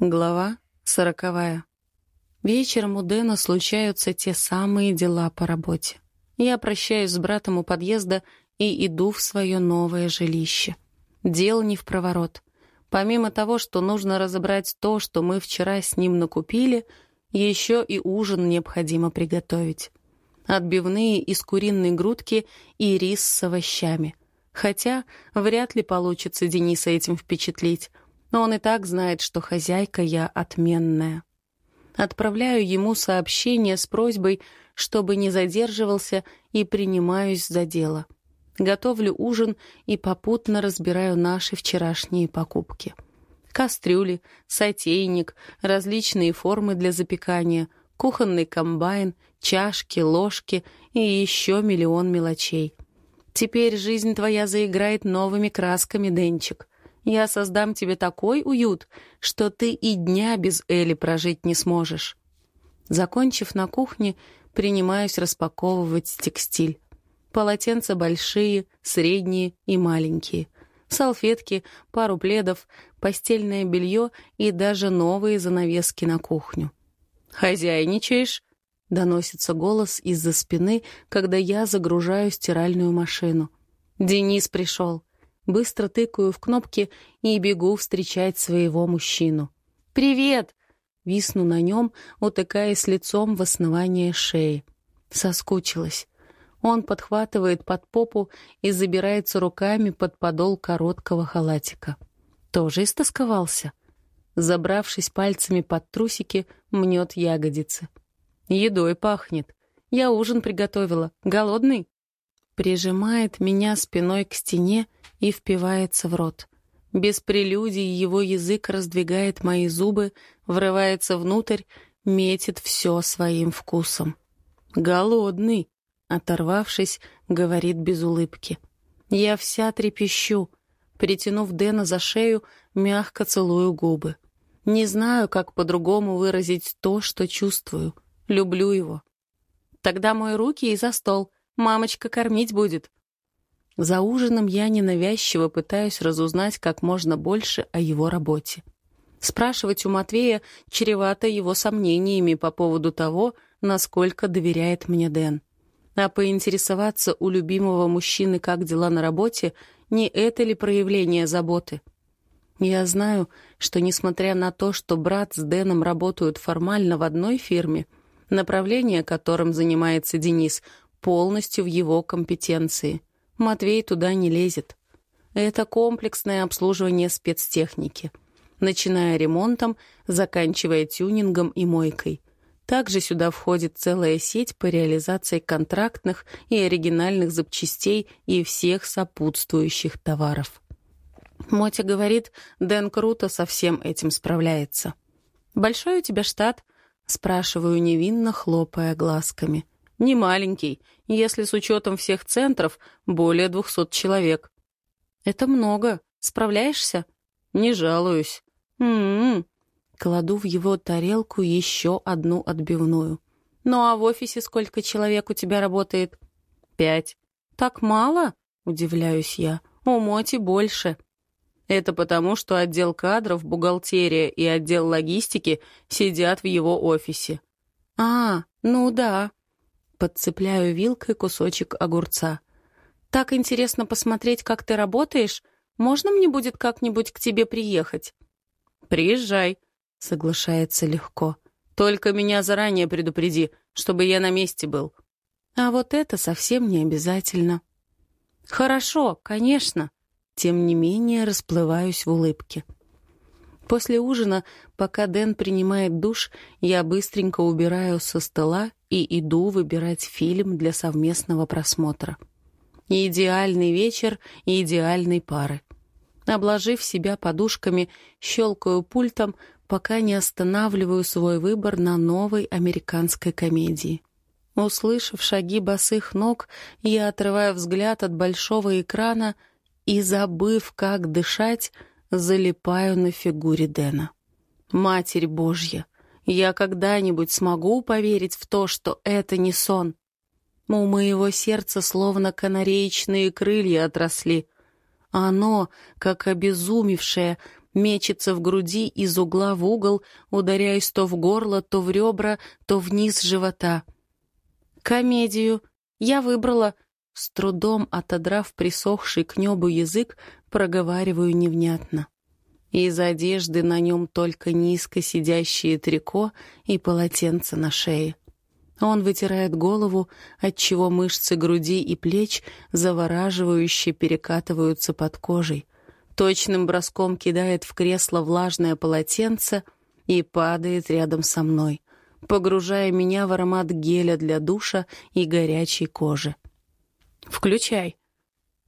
Глава сороковая. Вечером у Дэна случаются те самые дела по работе. Я прощаюсь с братом у подъезда и иду в свое новое жилище. Дел не в проворот. Помимо того, что нужно разобрать то, что мы вчера с ним накупили, еще и ужин необходимо приготовить. Отбивные из куриной грудки и рис с овощами. Хотя вряд ли получится Дениса этим впечатлить но он и так знает, что хозяйка я отменная. Отправляю ему сообщение с просьбой, чтобы не задерживался, и принимаюсь за дело. Готовлю ужин и попутно разбираю наши вчерашние покупки. Кастрюли, сотейник, различные формы для запекания, кухонный комбайн, чашки, ложки и еще миллион мелочей. Теперь жизнь твоя заиграет новыми красками, Денчик. Я создам тебе такой уют, что ты и дня без Эли прожить не сможешь. Закончив на кухне, принимаюсь распаковывать текстиль. Полотенца большие, средние и маленькие. Салфетки, пару пледов, постельное белье и даже новые занавески на кухню. «Хозяйничаешь?» — доносится голос из-за спины, когда я загружаю стиральную машину. «Денис пришел». Быстро тыкаю в кнопки и бегу встречать своего мужчину. «Привет!» Висну на нем, утыкаясь лицом в основание шеи. Соскучилась. Он подхватывает под попу и забирается руками под подол короткого халатика. Тоже истосковался. Забравшись пальцами под трусики, мнет ягодицы. Едой пахнет. Я ужин приготовила. Голодный? Прижимает меня спиной к стене и впивается в рот. Без прелюдий его язык раздвигает мои зубы, врывается внутрь, метит все своим вкусом. «Голодный», — оторвавшись, говорит без улыбки. Я вся трепещу, притянув Дэна за шею, мягко целую губы. Не знаю, как по-другому выразить то, что чувствую. Люблю его. Тогда мой руки и за стол. Мамочка кормить будет. За ужином я ненавязчиво пытаюсь разузнать как можно больше о его работе. Спрашивать у Матвея чревато его сомнениями по поводу того, насколько доверяет мне Дэн. А поинтересоваться у любимого мужчины, как дела на работе, не это ли проявление заботы? Я знаю, что несмотря на то, что брат с Дэном работают формально в одной фирме, направление, которым занимается Денис, полностью в его компетенции — Матвей туда не лезет. Это комплексное обслуживание спецтехники, начиная ремонтом, заканчивая тюнингом и мойкой. Также сюда входит целая сеть по реализации контрактных и оригинальных запчастей и всех сопутствующих товаров. Мотя говорит, Дэн круто со всем этим справляется. «Большой у тебя штат?» — спрашиваю невинно, хлопая глазками. Не маленький, если с учетом всех центров более двухсот человек. Это много. Справляешься? Не жалуюсь. М-м. Кладу в его тарелку еще одну отбивную. Ну а в офисе сколько человек у тебя работает? Пять. Так мало? Удивляюсь я. У Моти больше. Это потому, что отдел кадров, бухгалтерия и отдел логистики сидят в его офисе. А, ну да. Подцепляю вилкой кусочек огурца. «Так интересно посмотреть, как ты работаешь. Можно мне будет как-нибудь к тебе приехать?» «Приезжай», — соглашается легко. «Только меня заранее предупреди, чтобы я на месте был». А вот это совсем не обязательно. «Хорошо, конечно». Тем не менее расплываюсь в улыбке. После ужина, пока Дэн принимает душ, я быстренько убираю со стола и иду выбирать фильм для совместного просмотра. Идеальный вечер идеальной пары. Обложив себя подушками, щелкаю пультом, пока не останавливаю свой выбор на новой американской комедии. Услышав шаги босых ног, я отрываю взгляд от большого экрана и, забыв, как дышать, залипаю на фигуре Дэна. «Матерь Божья! Я когда-нибудь смогу поверить в то, что это не сон?» У моего сердца словно канареечные крылья отросли. Оно, как обезумевшее, мечется в груди из угла в угол, ударяясь то в горло, то в ребра, то вниз живота. «Комедию. Я выбрала...» С трудом отодрав присохший к небу язык, проговариваю невнятно. Из одежды на нем только низко сидящие трико и полотенце на шее. Он вытирает голову, отчего мышцы груди и плеч завораживающе перекатываются под кожей. Точным броском кидает в кресло влажное полотенце и падает рядом со мной, погружая меня в аромат геля для душа и горячей кожи. «Включай».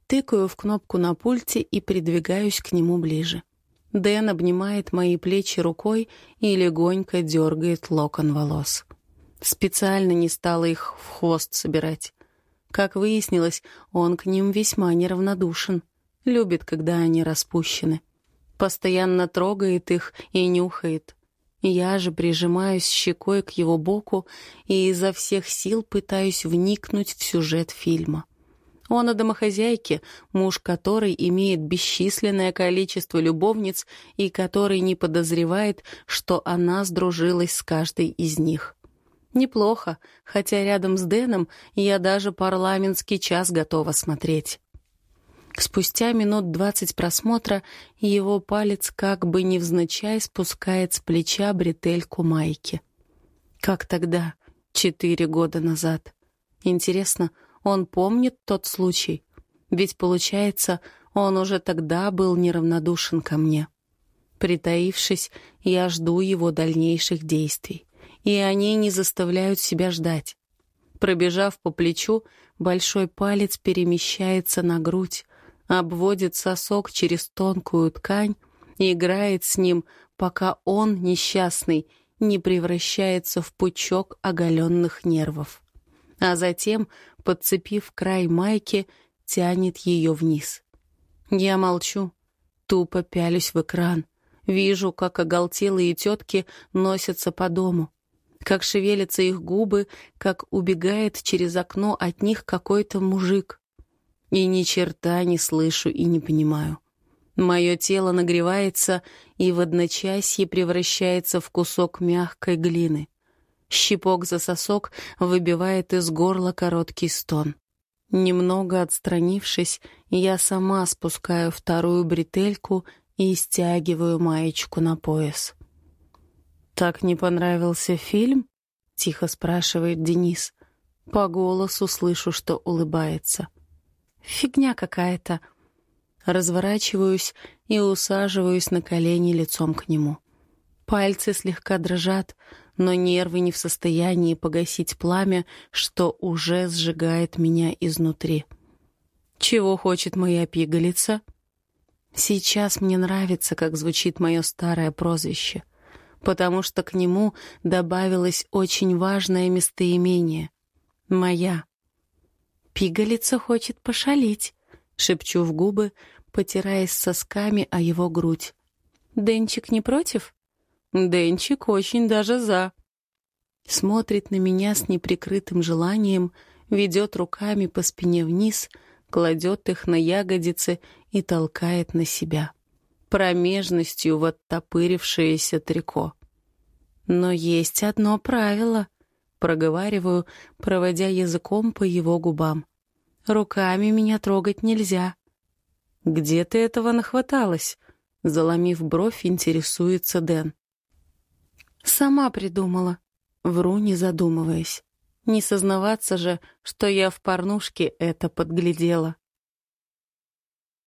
Тыкаю в кнопку на пульте и придвигаюсь к нему ближе. Дэн обнимает мои плечи рукой и легонько дергает локон волос. Специально не стала их в хвост собирать. Как выяснилось, он к ним весьма неравнодушен. Любит, когда они распущены. Постоянно трогает их и нюхает. Я же прижимаюсь щекой к его боку и изо всех сил пытаюсь вникнуть в сюжет фильма. Он о домохозяйке, муж которой имеет бесчисленное количество любовниц и который не подозревает, что она сдружилась с каждой из них. Неплохо, хотя рядом с Дэном я даже парламентский час готова смотреть. Спустя минут двадцать просмотра его палец как бы невзначай спускает с плеча бретельку майки. Как тогда, четыре года назад. Интересно, он помнит тот случай? Ведь, получается, он уже тогда был неравнодушен ко мне. Притаившись, я жду его дальнейших действий и они не заставляют себя ждать. Пробежав по плечу, большой палец перемещается на грудь, обводит сосок через тонкую ткань и играет с ним, пока он, несчастный, не превращается в пучок оголенных нервов. А затем, подцепив край майки, тянет ее вниз. Я молчу, тупо пялюсь в экран. Вижу, как оголтелые тетки носятся по дому как шевелятся их губы, как убегает через окно от них какой-то мужик. И ни черта не слышу и не понимаю. Мое тело нагревается и в одночасье превращается в кусок мягкой глины. Щипок за сосок выбивает из горла короткий стон. Немного отстранившись, я сама спускаю вторую бретельку и стягиваю маечку на пояс. «Так не понравился фильм?» — тихо спрашивает Денис. По голосу слышу, что улыбается. «Фигня какая-то». Разворачиваюсь и усаживаюсь на колени лицом к нему. Пальцы слегка дрожат, но нервы не в состоянии погасить пламя, что уже сжигает меня изнутри. Чего хочет моя пигалица? Сейчас мне нравится, как звучит мое старое прозвище потому что к нему добавилось очень важное местоимение — «моя». «Пигалица хочет пошалить», — шепчу в губы, потираясь сосками о его грудь. «Денчик не против?» «Денчик очень даже за». Смотрит на меня с неприкрытым желанием, ведет руками по спине вниз, кладет их на ягодицы и толкает на себя промежностью в оттопырившееся трико. «Но есть одно правило», — проговариваю, проводя языком по его губам. «Руками меня трогать нельзя». «Где ты этого нахваталась?» — заломив бровь, интересуется Дэн. «Сама придумала», — вру, не задумываясь. Не сознаваться же, что я в порнушке это подглядела.